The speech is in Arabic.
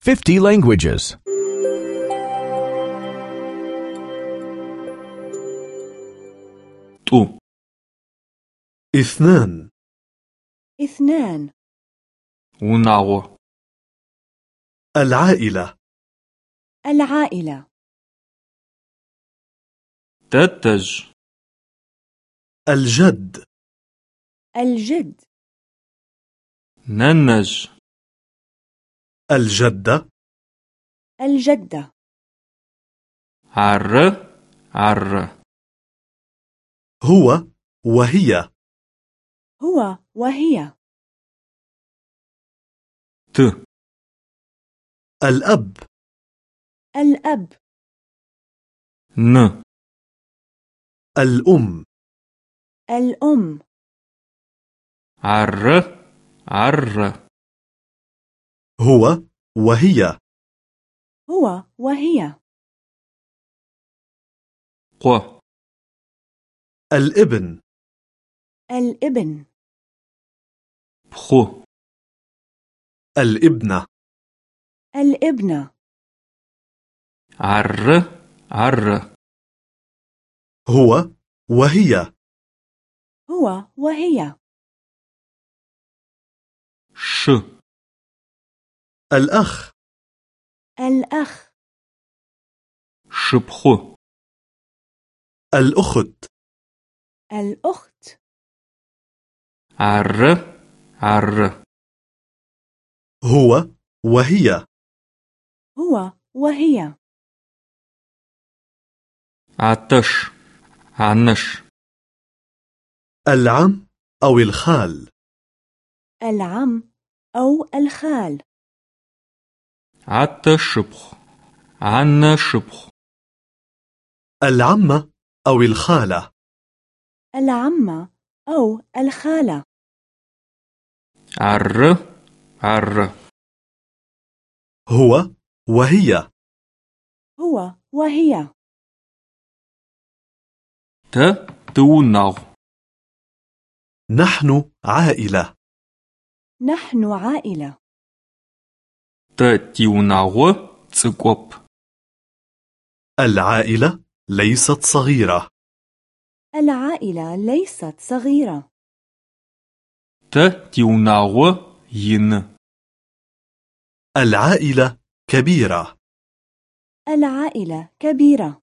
50 languages. 2 اثنان اثنان унагъо العائلة العائلة تتج الجد الجد ننج الجدة الجدة عر عر. هو وهي. هو وهي. ت. الأب. الأب. ن. الأم. الأم. عر عر. هو وهي. هو وهي. ق الإبن. الإبن. بخو الإبنة. الإبنة. عر. عر. هو وهي. هو وهي. ش. الأخ. الأخ. شبخو. الأخت. الأخت. عر. عر. هو وهي. هو وهي. عطش. عنش. العم أو الخال. العم أو الخال. عطش شبخ عن شبخ. العمة أو الخالة. العمة أو الخالة. عر عر. هو وهي. هو وهي. ت تونغ. نحن عائلة. نحن عائلة. تيونغ تسكوب. العائلة ليست صغيرة. العائلة ليست صغيرة. تيونغ ين. العائلة كبيرة. العائلة كبيرة.